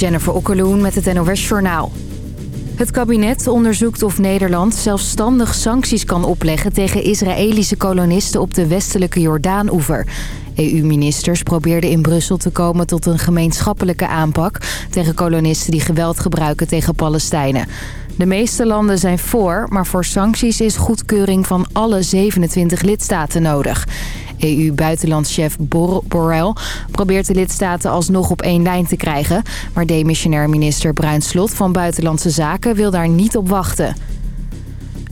Jennifer Okkeloen met het NOS Journaal. Het kabinet onderzoekt of Nederland zelfstandig sancties kan opleggen... tegen Israëlische kolonisten op de westelijke Jordaan-oever. EU-ministers probeerden in Brussel te komen tot een gemeenschappelijke aanpak... tegen kolonisten die geweld gebruiken tegen Palestijnen. De meeste landen zijn voor, maar voor sancties is goedkeuring van alle 27 lidstaten nodig. EU-buitenlandschef Borrell probeert de lidstaten alsnog op één lijn te krijgen... maar demissionair minister Bruinslot van Buitenlandse Zaken wil daar niet op wachten.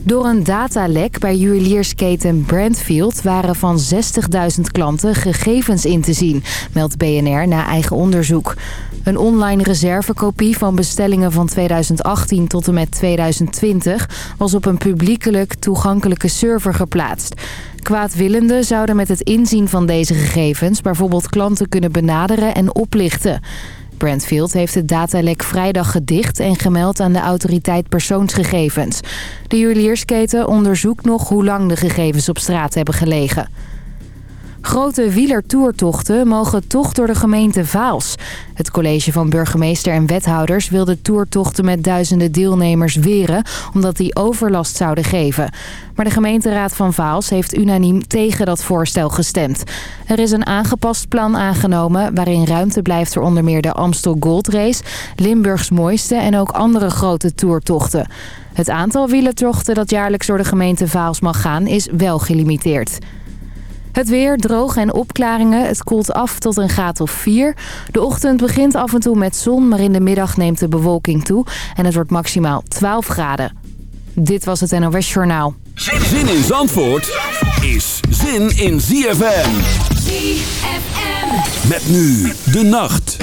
Door een datalek bij juweliersketen Brandfield waren van 60.000 klanten gegevens in te zien, meldt BNR na eigen onderzoek. Een online reservekopie van bestellingen van 2018 tot en met 2020 was op een publiekelijk toegankelijke server geplaatst. Kwaadwillenden zouden met het inzien van deze gegevens bijvoorbeeld klanten kunnen benaderen en oplichten. Brandfield heeft het datalek vrijdag gedicht en gemeld aan de autoriteit persoonsgegevens. De juweliersketen onderzoekt nog hoe lang de gegevens op straat hebben gelegen. Grote wielertoertochten mogen toch door de gemeente Vaals. Het college van burgemeester en wethouders wil de toertochten met duizenden deelnemers weren... omdat die overlast zouden geven. Maar de gemeenteraad van Vaals heeft unaniem tegen dat voorstel gestemd. Er is een aangepast plan aangenomen waarin ruimte blijft voor onder meer de Amstel Gold Race... Limburgs mooiste en ook andere grote toertochten. Het aantal wielertochten dat jaarlijks door de gemeente Vaals mag gaan is wel gelimiteerd. Het weer droog en opklaringen. Het koelt af tot een graad of 4. De ochtend begint af en toe met zon, maar in de middag neemt de bewolking toe. En het wordt maximaal 12 graden. Dit was het NOS Journaal. Zin in Zandvoort is zin in ZFM. ZFM. Met nu de nacht.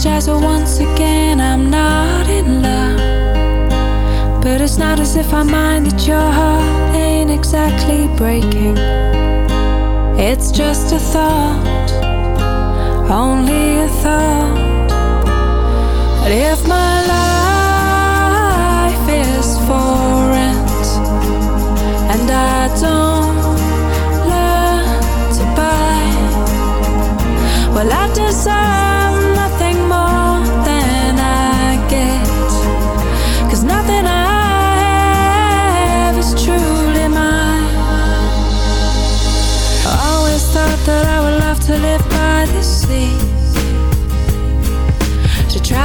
Apologize once again, I'm not in love. But it's not as if I mind that your heart ain't exactly breaking. It's just a thought, only a thought. But if my life is for rent and I don't learn to buy, well, I deserve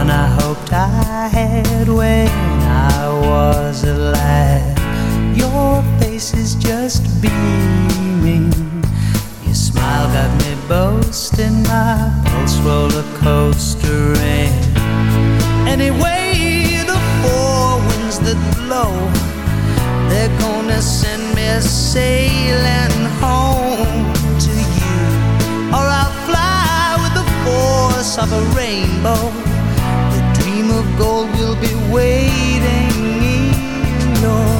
One I hoped I had when I was a lad. Your face is just beaming. Your smile got me boasting my pulse roller coastering. Anyway, the four winds that blow, they're gonna send me sailing home to you. Or I'll fly with the force of a rainbow. Of gold will be waiting in your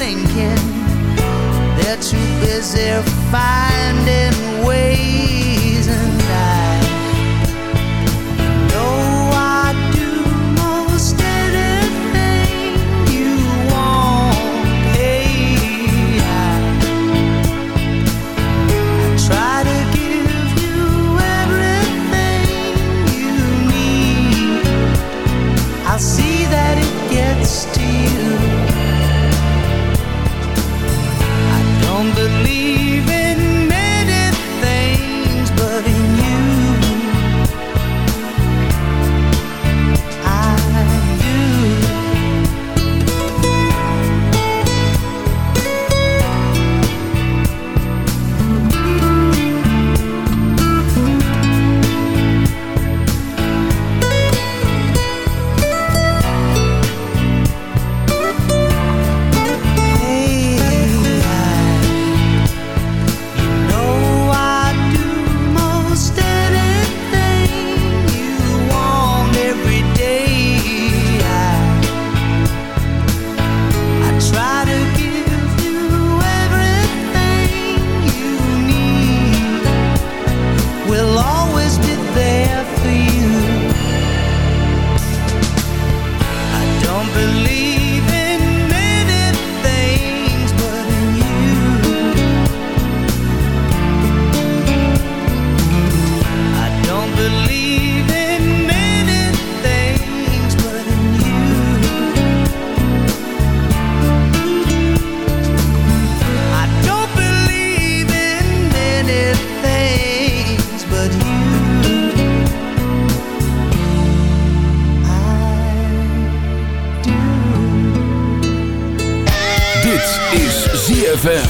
thinking. They're too busy finding ways. ZFM.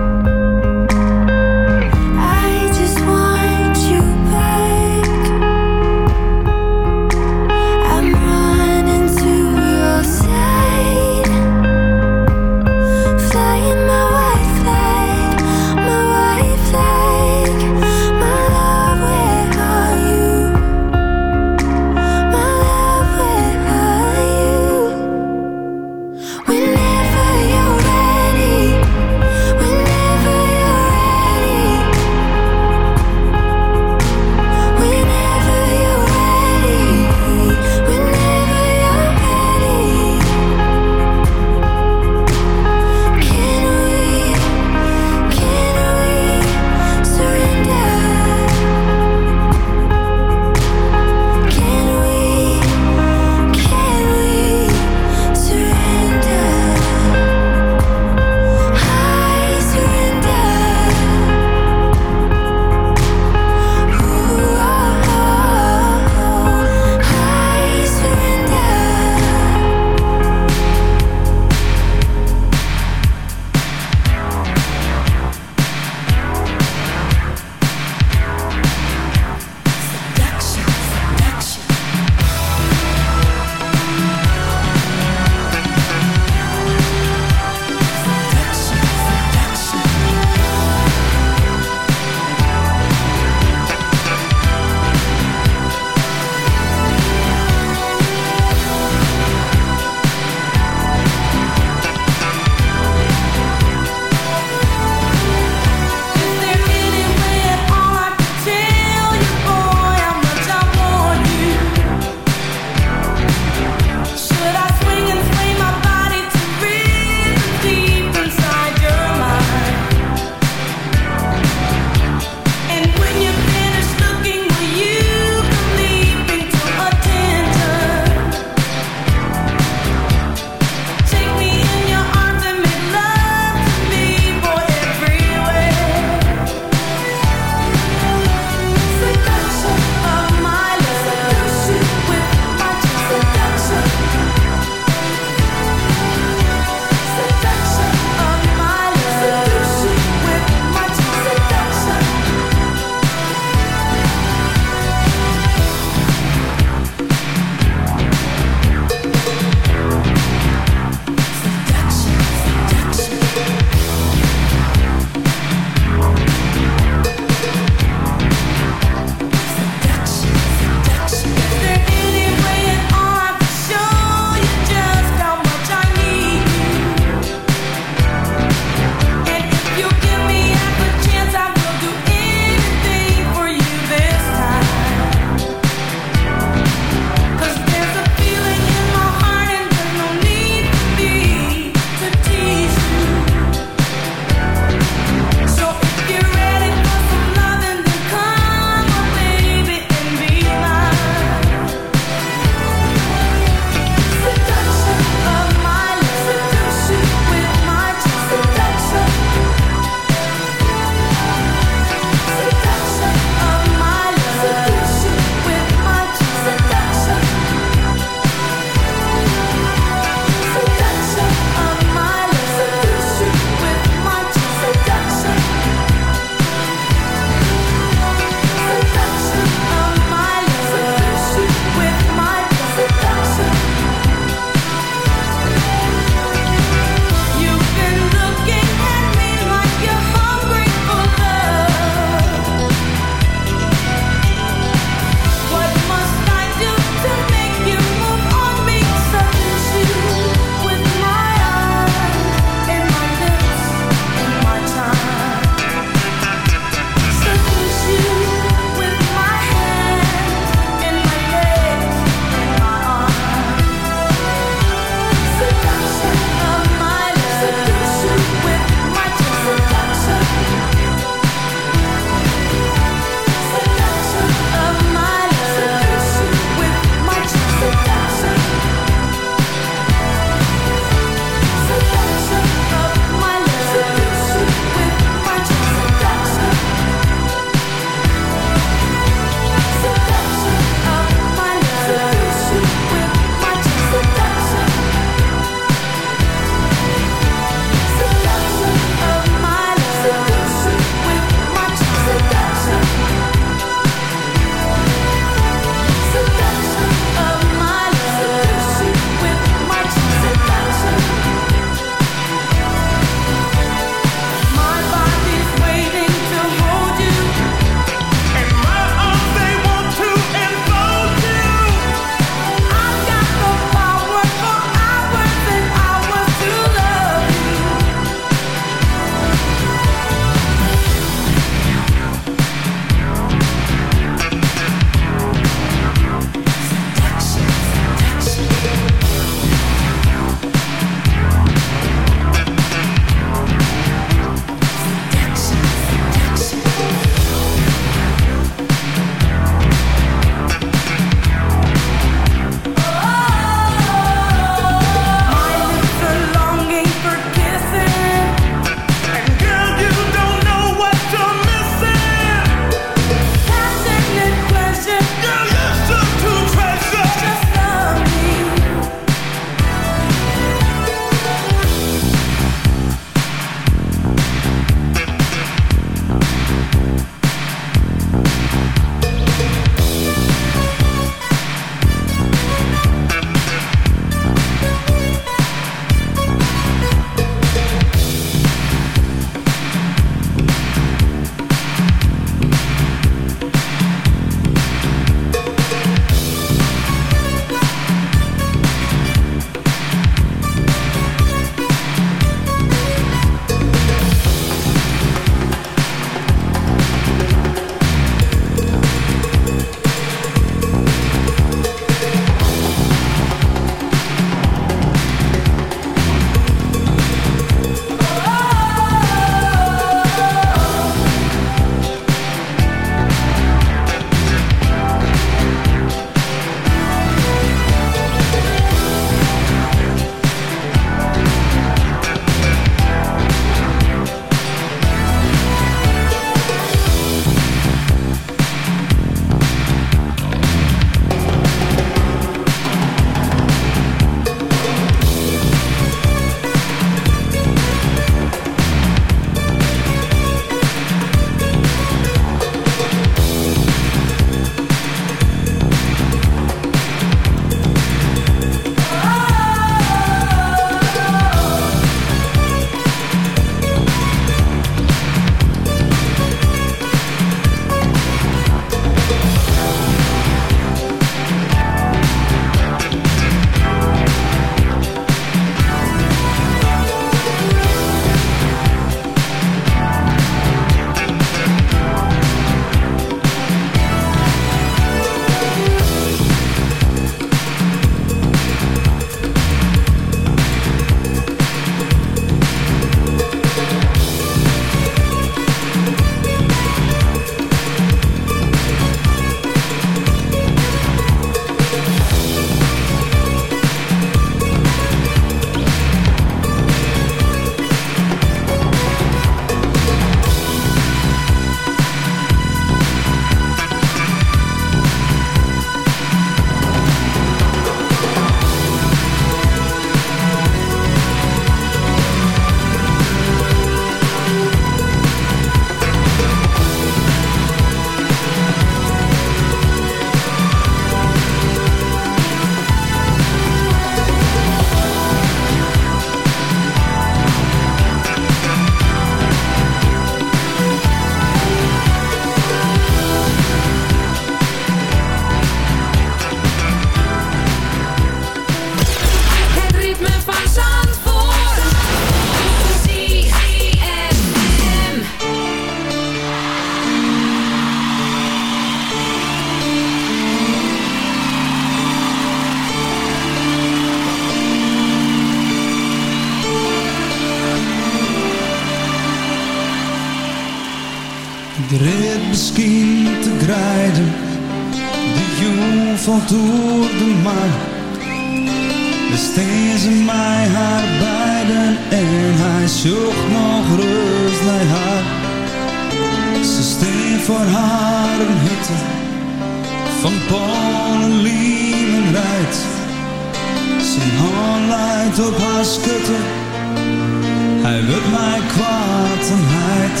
hij wil mij kwaad en heid.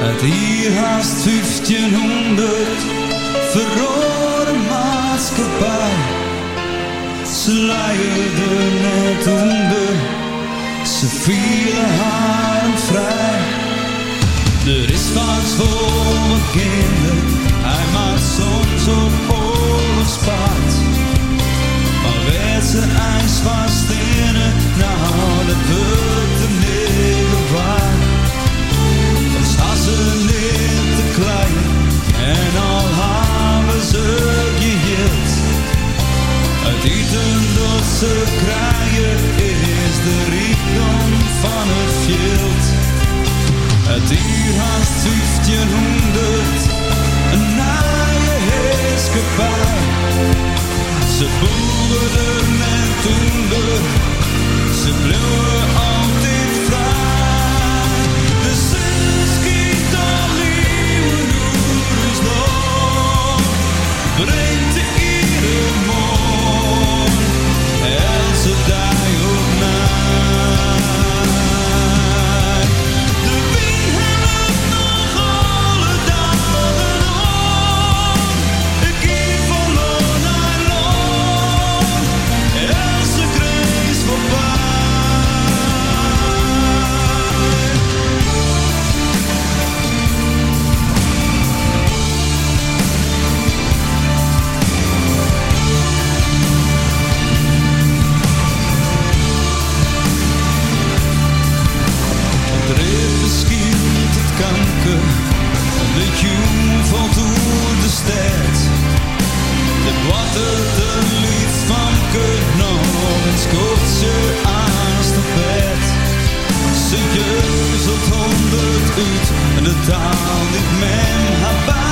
Uit hier haast 1500 verrode maatschappij. Ze leiden net onder, ze vielen haar vrij. Er is vaak voor mijn kinderen, hij maakt soms op oorlogspaard. Ze ijs in het, nou dat Niet te klein en al hebben ze geheeld. Het eten dat ze krijgen is de rijkdom van het veld. Het uur haast 1500, een naaie heerskepaar. Ze boeren en toender, ze bleven altijd vrij. Scoort ze aan de bed. Ze jeuzelt honderd uit en de taal die men haar